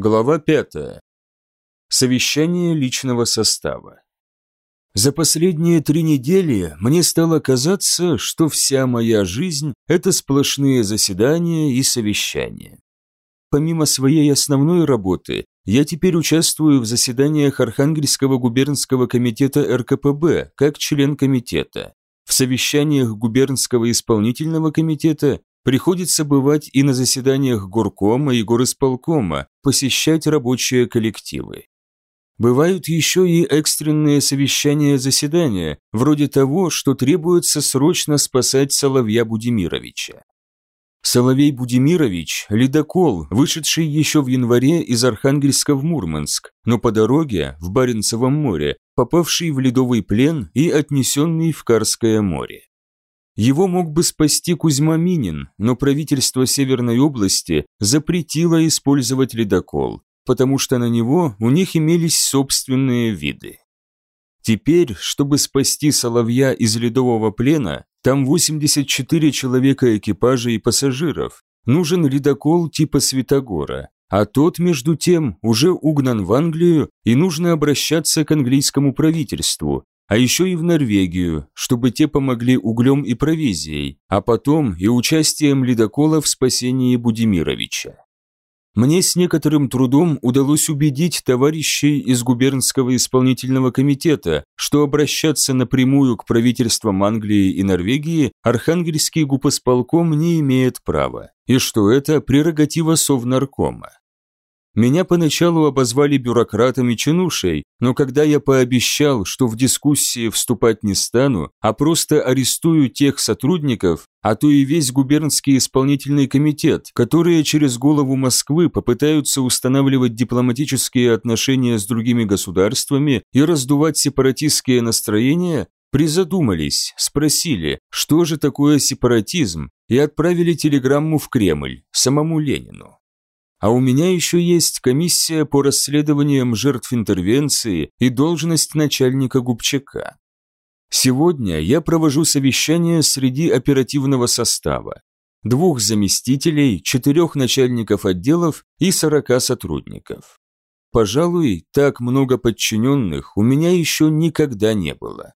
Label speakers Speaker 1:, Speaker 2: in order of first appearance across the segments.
Speaker 1: Глава 5. Совещание личного состава. За последние три недели мне стало казаться, что вся моя жизнь – это сплошные заседания и совещания. Помимо своей основной работы, я теперь участвую в заседаниях Архангельского губернского комитета РКПБ как член комитета, в совещаниях губернского исполнительного комитета Приходится бывать и на заседаниях горкома и горисполкома, посещать рабочие коллективы. Бывают еще и экстренные совещания-заседания, вроде того, что требуется срочно спасать Соловья Будимировича. Соловей Будимирович – ледокол, вышедший еще в январе из Архангельска в Мурманск, но по дороге, в Баренцевом море, попавший в ледовый плен и отнесенный в Карское море. Его мог бы спасти Кузьма Минин, но правительство Северной области запретило использовать ледокол, потому что на него у них имелись собственные виды. Теперь, чтобы спасти Соловья из ледового плена, там 84 человека экипажа и пассажиров, нужен ледокол типа Святогора, а тот, между тем, уже угнан в Англию и нужно обращаться к английскому правительству, а еще и в Норвегию, чтобы те помогли углем и провизией, а потом и участием ледокола в спасении Будимировича. Мне с некоторым трудом удалось убедить товарищей из губернского исполнительного комитета, что обращаться напрямую к правительствам Англии и Норвегии Архангельский гупосполком не имеет права, и что это прерогатива Совнаркома. Меня поначалу обозвали бюрократом и чинушей, но когда я пообещал, что в дискуссии вступать не стану, а просто арестую тех сотрудников, а то и весь губернский исполнительный комитет, которые через голову Москвы попытаются устанавливать дипломатические отношения с другими государствами и раздувать сепаратистские настроения, призадумались, спросили, что же такое сепаратизм, и отправили телеграмму в Кремль, самому Ленину. А у меня еще есть комиссия по расследованиям жертв интервенции и должность начальника губчака. Сегодня я провожу совещание среди оперативного состава. Двух заместителей, четырех начальников отделов и сорока сотрудников. Пожалуй, так много подчиненных у меня еще никогда не было.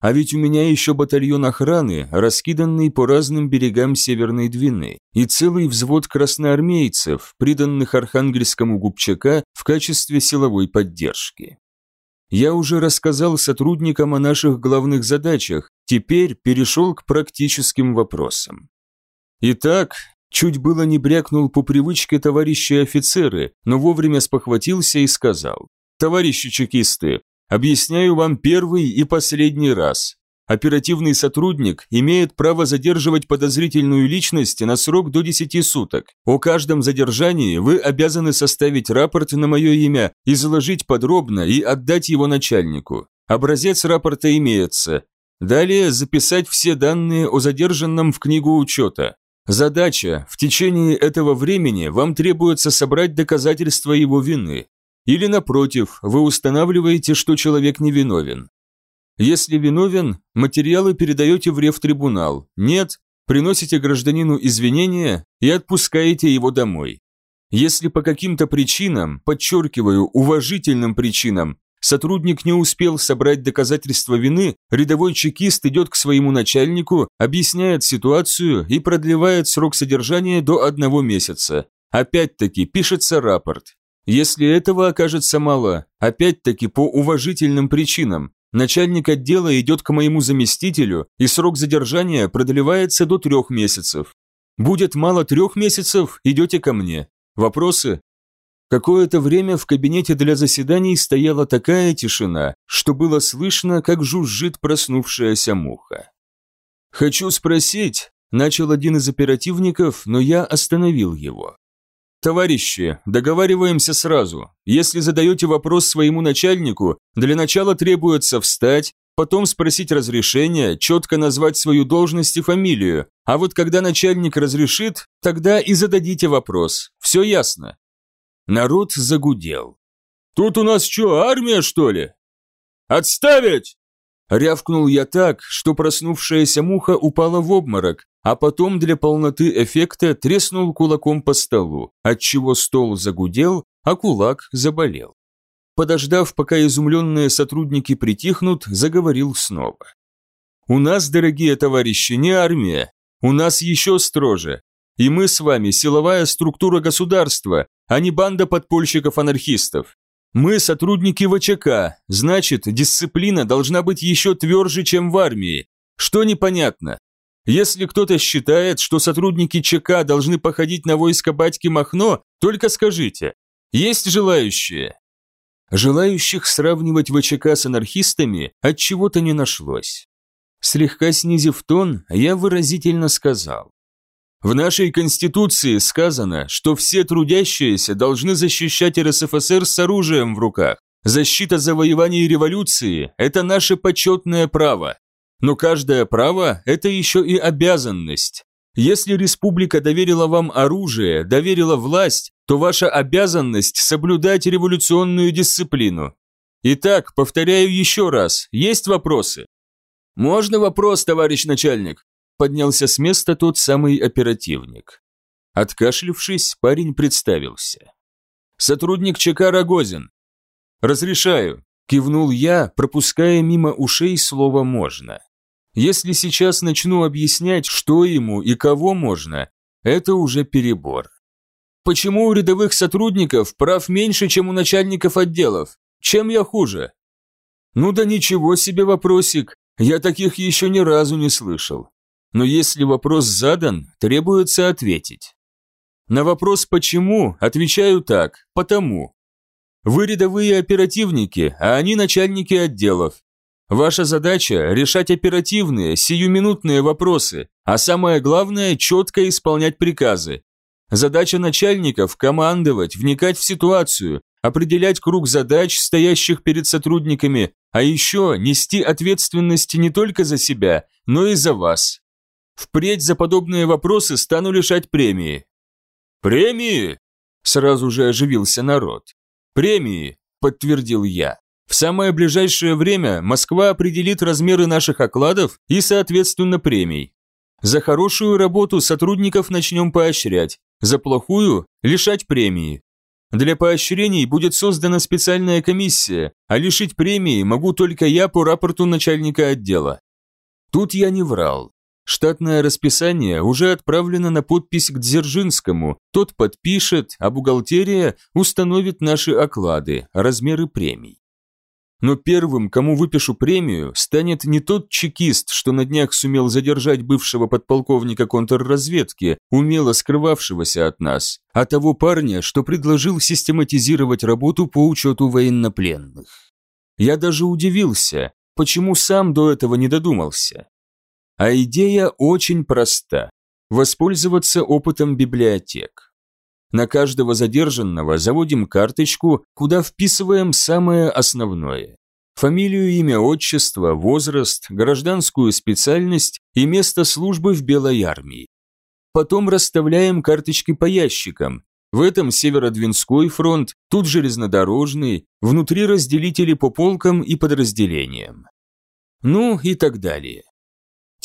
Speaker 1: А ведь у меня еще батальон охраны, раскиданный по разным берегам Северной Двины, и целый взвод красноармейцев, приданных Архангельскому губчака в качестве силовой поддержки. Я уже рассказал сотрудникам о наших главных задачах, теперь перешел к практическим вопросам. Итак, чуть было не брякнул по привычке товарищи офицеры, но вовремя спохватился и сказал, «Товарищи чекисты, Объясняю вам первый и последний раз. Оперативный сотрудник имеет право задерживать подозрительную личность на срок до 10 суток. О каждом задержании вы обязаны составить рапорт на мое имя, изложить подробно и отдать его начальнику. Образец рапорта имеется. Далее записать все данные о задержанном в книгу учета. Задача – в течение этого времени вам требуется собрать доказательства его вины. Или, напротив, вы устанавливаете, что человек невиновен. Если виновен, материалы передаете в рефтрибунал. Нет, приносите гражданину извинения и отпускаете его домой. Если по каким-то причинам, подчеркиваю, уважительным причинам, сотрудник не успел собрать доказательства вины, рядовой чекист идет к своему начальнику, объясняет ситуацию и продлевает срок содержания до одного месяца. Опять-таки пишется рапорт. Если этого окажется мало, опять-таки по уважительным причинам, начальник отдела идет к моему заместителю, и срок задержания продлевается до трех месяцев. Будет мало трех месяцев, идете ко мне. Вопросы? Какое-то время в кабинете для заседаний стояла такая тишина, что было слышно, как жужжит проснувшаяся муха. «Хочу спросить», – начал один из оперативников, но я остановил его. Товарищи, договариваемся сразу. Если задаете вопрос своему начальнику, для начала требуется встать, потом спросить разрешения, четко назвать свою должность и фамилию. А вот когда начальник разрешит, тогда и зададите вопрос. Все ясно. Народ загудел. Тут у нас что, армия, что ли? Отставить! Рявкнул я так, что проснувшаяся муха упала в обморок, а потом для полноты эффекта треснул кулаком по столу, отчего стол загудел, а кулак заболел. Подождав, пока изумленные сотрудники притихнут, заговорил снова. «У нас, дорогие товарищи, не армия. У нас еще строже. И мы с вами силовая структура государства, а не банда подпольщиков-анархистов. Мы сотрудники ВЧК, значит, дисциплина должна быть еще тверже, чем в армии. Что непонятно? Если кто-то считает, что сотрудники ЧК должны походить на войско батьки Махно, только скажите. Есть желающие? Желающих сравнивать ВЧК с анархистами от чего-то не нашлось. Слегка снизив тон, я выразительно сказал. В нашей Конституции сказано, что все трудящиеся должны защищать РСФСР с оружием в руках. Защита завоеваний революции – это наше почетное право. Но каждое право – это еще и обязанность. Если республика доверила вам оружие, доверила власть, то ваша обязанность – соблюдать революционную дисциплину. Итак, повторяю еще раз, есть вопросы? Можно вопрос, товарищ начальник? Поднялся с места тот самый оперативник. Откашлившись, парень представился. «Сотрудник ЧК Рогозин». «Разрешаю», – кивнул я, пропуская мимо ушей слово «можно». Если сейчас начну объяснять, что ему и кого можно, это уже перебор. Почему у рядовых сотрудников прав меньше, чем у начальников отделов? Чем я хуже? Ну да ничего себе вопросик, я таких еще ни разу не слышал. Но если вопрос задан, требуется ответить. На вопрос «почему» отвечаю так «потому». Вы рядовые оперативники, а они начальники отделов. Ваша задача – решать оперативные, сиюминутные вопросы, а самое главное – четко исполнять приказы. Задача начальников – командовать, вникать в ситуацию, определять круг задач, стоящих перед сотрудниками, а еще нести ответственность не только за себя, но и за вас. Впредь за подобные вопросы стану лишать премии». «Премии?» – сразу же оживился народ. «Премии», – подтвердил я. В самое ближайшее время Москва определит размеры наших окладов и, соответственно, премий. За хорошую работу сотрудников начнем поощрять, за плохую – лишать премии. Для поощрений будет создана специальная комиссия, а лишить премии могу только я по рапорту начальника отдела. Тут я не врал. Штатное расписание уже отправлено на подпись к Дзержинскому, тот подпишет, а бухгалтерия установит наши оклады, размеры премий. Но первым, кому выпишу премию, станет не тот чекист, что на днях сумел задержать бывшего подполковника контрразведки, умело скрывавшегося от нас, а того парня, что предложил систематизировать работу по учету военнопленных. Я даже удивился, почему сам до этого не додумался. А идея очень проста – воспользоваться опытом библиотек. На каждого задержанного заводим карточку, куда вписываем самое основное. Фамилию, имя, отчество, возраст, гражданскую специальность и место службы в Белой армии. Потом расставляем карточки по ящикам. В этом Северодвинской фронт, тут железнодорожный, внутри разделители по полкам и подразделениям. Ну и так далее.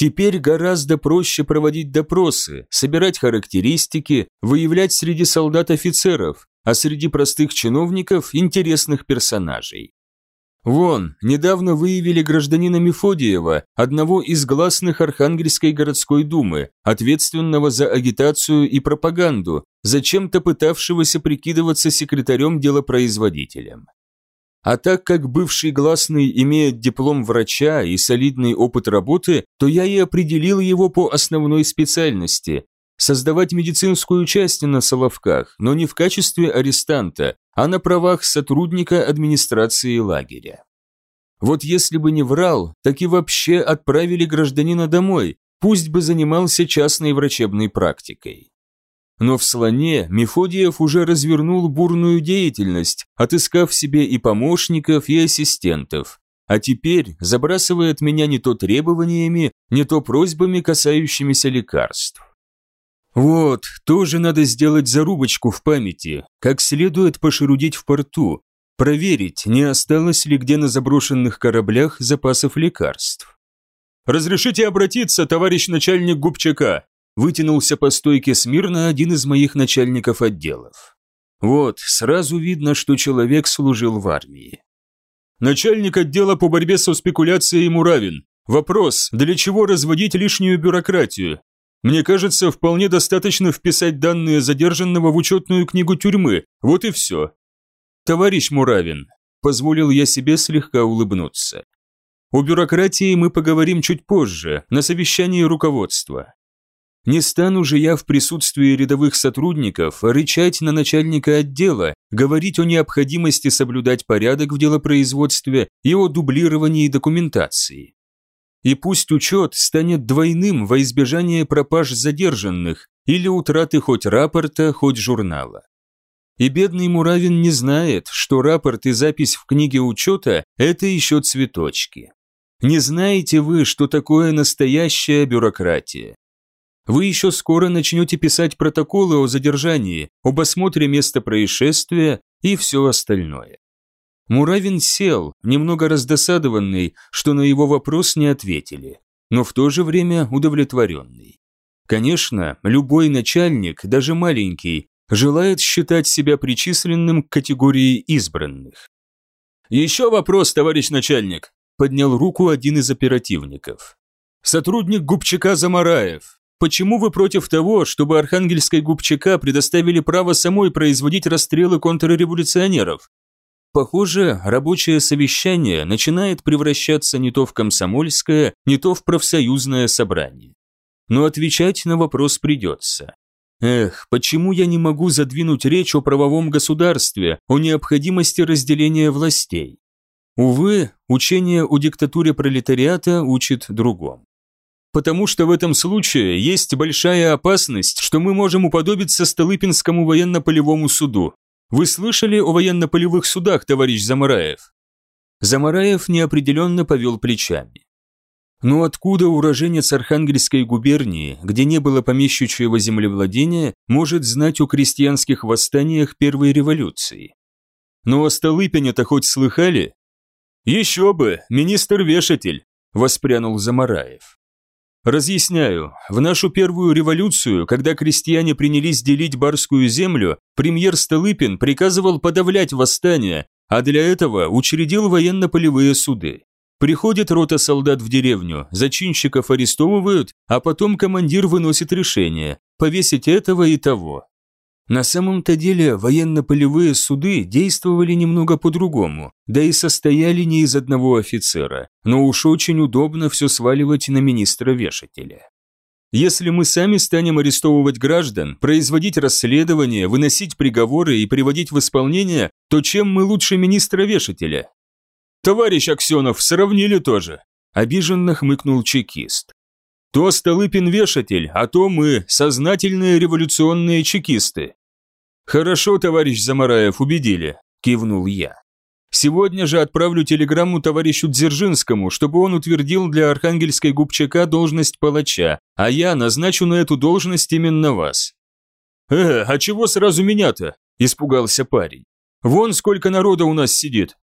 Speaker 1: Теперь гораздо проще проводить допросы, собирать характеристики, выявлять среди солдат офицеров, а среди простых чиновников интересных персонажей. Вон, недавно выявили гражданина Мефодиева, одного из гласных Архангельской городской думы, ответственного за агитацию и пропаганду, зачем-то пытавшегося прикидываться секретарем-делопроизводителем. А так как бывший гласный имеет диплом врача и солидный опыт работы, то я и определил его по основной специальности – создавать медицинскую часть на Соловках, но не в качестве арестанта, а на правах сотрудника администрации лагеря. Вот если бы не врал, так и вообще отправили гражданина домой, пусть бы занимался частной врачебной практикой. Но в слоне Мефодиев уже развернул бурную деятельность, отыскав себе и помощников, и ассистентов. А теперь забрасывает меня не то требованиями, не то просьбами, касающимися лекарств. Вот, тоже надо сделать зарубочку в памяти, как следует пошерудить в порту, проверить, не осталось ли где на заброшенных кораблях запасов лекарств. «Разрешите обратиться, товарищ начальник Губчака?» Вытянулся по стойке смирно один из моих начальников отделов. Вот, сразу видно, что человек служил в армии. Начальник отдела по борьбе со спекуляцией Муравин. Вопрос, для чего разводить лишнюю бюрократию? Мне кажется, вполне достаточно вписать данные задержанного в учетную книгу тюрьмы, вот и все. Товарищ Муравин, позволил я себе слегка улыбнуться. О бюрократии мы поговорим чуть позже, на совещании руководства. Не стану же я в присутствии рядовых сотрудников рычать на начальника отдела, говорить о необходимости соблюдать порядок в делопроизводстве и о дублировании документации. И пусть учет станет двойным во избежание пропаж задержанных или утраты хоть рапорта, хоть журнала. И бедный Муравин не знает, что рапорт и запись в книге учета – это еще цветочки. Не знаете вы, что такое настоящая бюрократия. Вы еще скоро начнете писать протоколы о задержании, об осмотре места происшествия и все остальное. Муравин сел, немного раздосадованный, что на его вопрос не ответили, но в то же время удовлетворенный. Конечно, любой начальник, даже маленький, желает считать себя причисленным к категории избранных. «Еще вопрос, товарищ начальник», – поднял руку один из оперативников. «Сотрудник Губчака Замараев. Почему вы против того, чтобы Архангельской Губчака предоставили право самой производить расстрелы контрреволюционеров? Похоже, рабочее совещание начинает превращаться не то в комсомольское, не то в профсоюзное собрание. Но отвечать на вопрос придется. Эх, почему я не могу задвинуть речь о правовом государстве, о необходимости разделения властей? Увы, учение о диктатуре пролетариата учит другому. Потому что в этом случае есть большая опасность, что мы можем уподобиться Столыпинскому военно-полевому суду, вы слышали о военно-полевых судах, товарищ Замараев? Замараев неопределенно повел плечами. Но откуда уроженец Архангельской губернии, где не было помещичьего землевладения, может знать о крестьянских восстаниях первой революции? Ну о Столыпине-то хоть слыхали? Еще бы, министр-вешатель, воспрянул Замараев. Разъясняю, в нашу первую революцию, когда крестьяне принялись делить барскую землю, премьер Столыпин приказывал подавлять восстание, а для этого учредил военно-полевые суды. Приходит рота солдат в деревню, зачинщиков арестовывают, а потом командир выносит решение – повесить этого и того. На самом-то деле военно-полевые суды действовали немного по-другому, да и состояли не из одного офицера, но уж очень удобно все сваливать на министра-вешателя. Если мы сами станем арестовывать граждан, производить расследования, выносить приговоры и приводить в исполнение, то чем мы лучше министра-вешателя? Товарищ Аксенов, сравнили тоже. Обиженно хмыкнул чекист. То Столыпин вешатель, а то мы сознательные революционные чекисты. Хорошо, товарищ Замараев, убедили, кивнул я. Сегодня же отправлю телеграмму товарищу Дзержинскому, чтобы он утвердил для архангельской губчака должность палача, а я назначу на эту должность именно вас. Э, а чего сразу меня-то? испугался парень. Вон сколько народа у нас сидит.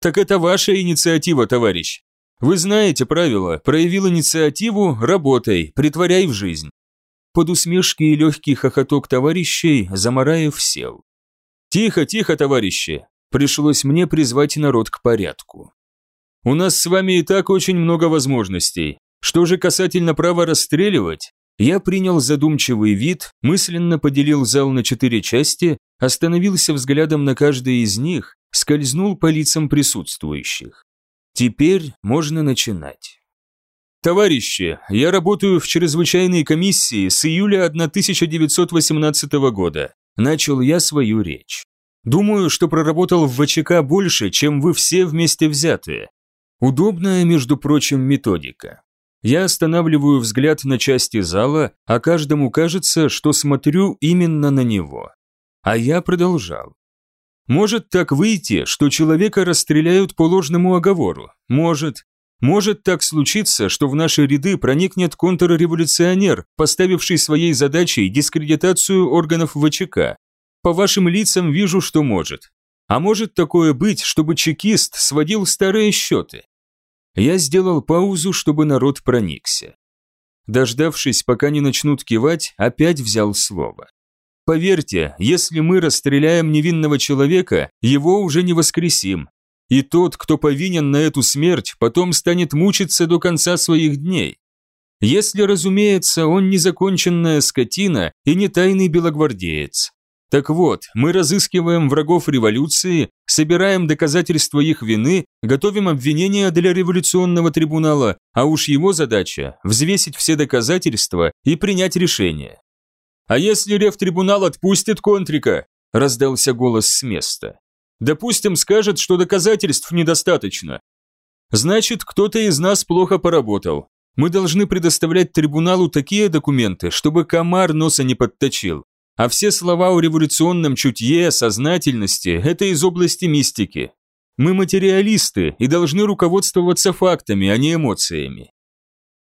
Speaker 1: Так это ваша инициатива, товарищ. Вы знаете правила, проявил инициативу – работай, притворяй в жизнь. Под усмешки и легкий хохоток товарищей Замараев сел. «Тихо, тихо, товарищи!» Пришлось мне призвать народ к порядку. «У нас с вами и так очень много возможностей. Что же касательно права расстреливать?» Я принял задумчивый вид, мысленно поделил зал на четыре части, остановился взглядом на каждой из них, скользнул по лицам присутствующих. Теперь можно начинать. Товарищи, я работаю в чрезвычайной комиссии с июля 1918 года. Начал я свою речь. Думаю, что проработал в ВЧК больше, чем вы все вместе взятые. Удобная, между прочим, методика. Я останавливаю взгляд на части зала, а каждому кажется, что смотрю именно на него. А я продолжал. Может так выйти, что человека расстреляют по ложному оговору. Может. Может так случиться, что в наши ряды проникнет контрреволюционер, поставивший своей задачей дискредитацию органов ВЧК. По вашим лицам вижу, что может. А может такое быть, чтобы чекист сводил старые счеты? Я сделал паузу, чтобы народ проникся. Дождавшись, пока не начнут кивать, опять взял слово. Поверьте, если мы расстреляем невинного человека, его уже не воскресим. И тот, кто повинен на эту смерть, потом станет мучиться до конца своих дней. Если, разумеется, он не законченная скотина и не тайный белогвардеец. Так вот, мы разыскиваем врагов революции, собираем доказательства их вины, готовим обвинения для революционного трибунала, а уж его задача – взвесить все доказательства и принять решение. «А если ревтрибунал отпустит Контрика?» – раздался голос с места. «Допустим, скажет, что доказательств недостаточно. Значит, кто-то из нас плохо поработал. Мы должны предоставлять трибуналу такие документы, чтобы комар носа не подточил. А все слова о революционном чутье, сознательности – это из области мистики. Мы материалисты и должны руководствоваться фактами, а не эмоциями.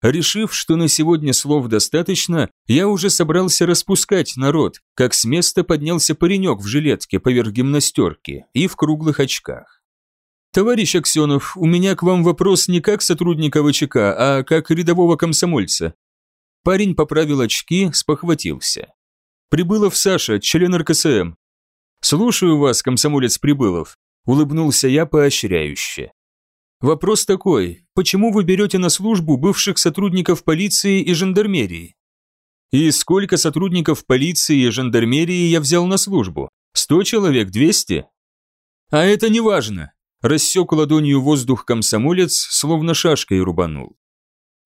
Speaker 1: Решив, что на сегодня слов достаточно, я уже собрался распускать народ, как с места поднялся паренек в жилетке поверх гимнастерки и в круглых очках. «Товарищ Аксенов, у меня к вам вопрос не как сотрудника ВЧК, а как рядового комсомольца». Парень поправил очки, спохватился. «Прибылов Саша, член РКСМ». «Слушаю вас, комсомолец Прибылов», – улыбнулся я поощряюще. Вопрос такой, почему вы берете на службу бывших сотрудников полиции и жандармерии? И сколько сотрудников полиции и жандармерии я взял на службу? Сто человек, двести? А это не важно. Рассек ладонью воздух комсомолец, словно шашкой рубанул.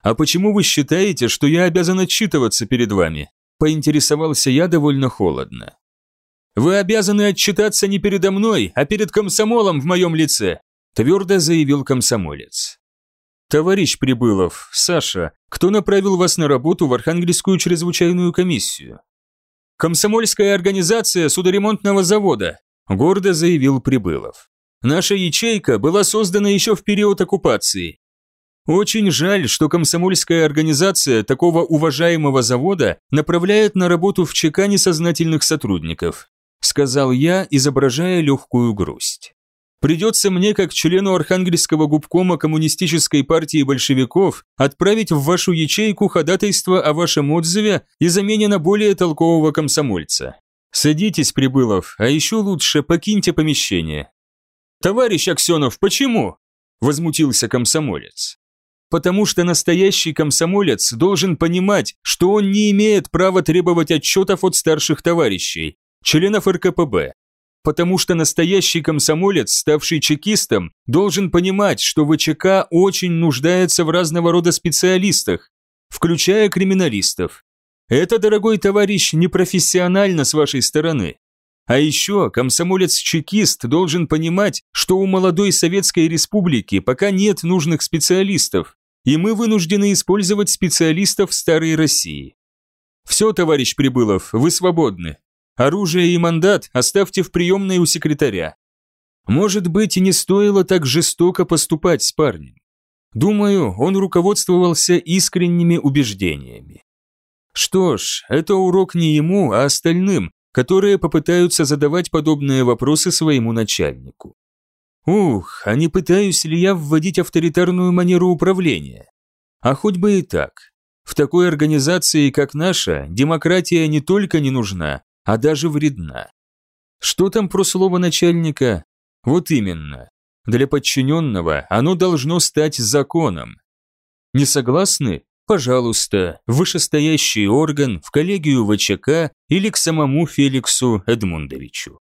Speaker 1: А почему вы считаете, что я обязан отчитываться перед вами? Поинтересовался я довольно холодно. Вы обязаны отчитаться не передо мной, а перед комсомолом в моем лице, твердо заявил комсомолец. «Товарищ Прибылов, Саша, кто направил вас на работу в Архангельскую чрезвычайную комиссию?» «Комсомольская организация судоремонтного завода», – гордо заявил Прибылов. «Наша ячейка была создана еще в период оккупации. Очень жаль, что комсомольская организация такого уважаемого завода направляет на работу в ЧК несознательных сотрудников», – сказал я, изображая легкую грусть. Придется мне, как члену Архангельского губкома Коммунистической партии большевиков, отправить в вашу ячейку ходатайство о вашем отзыве и замене на более толкового комсомольца. Садитесь, Прибылов, а еще лучше покиньте помещение. Товарищ Аксенов, почему? Возмутился комсомолец. Потому что настоящий комсомолец должен понимать, что он не имеет права требовать отчетов от старших товарищей, членов РКПБ, потому что настоящий комсомолец, ставший чекистом, должен понимать, что ВЧК очень нуждается в разного рода специалистах, включая криминалистов. Это, дорогой товарищ, непрофессионально с вашей стороны. А еще комсомолец-чекист должен понимать, что у молодой Советской Республики пока нет нужных специалистов, и мы вынуждены использовать специалистов старой России. Все, товарищ Прибылов, вы свободны. Оружие и мандат оставьте в приемной у секретаря. Может быть, и не стоило так жестоко поступать с парнем. Думаю, он руководствовался искренними убеждениями. Что ж, это урок не ему, а остальным, которые попытаются задавать подобные вопросы своему начальнику. Ух, а не пытаюсь ли я вводить авторитарную манеру управления? А хоть бы и так. В такой организации, как наша, демократия не только не нужна, а даже вредна. Что там про слово начальника? Вот именно. Для подчиненного оно должно стать законом. Не согласны? Пожалуйста, вышестоящий орган, в коллегию ВЧК или к самому Феликсу Эдмундовичу.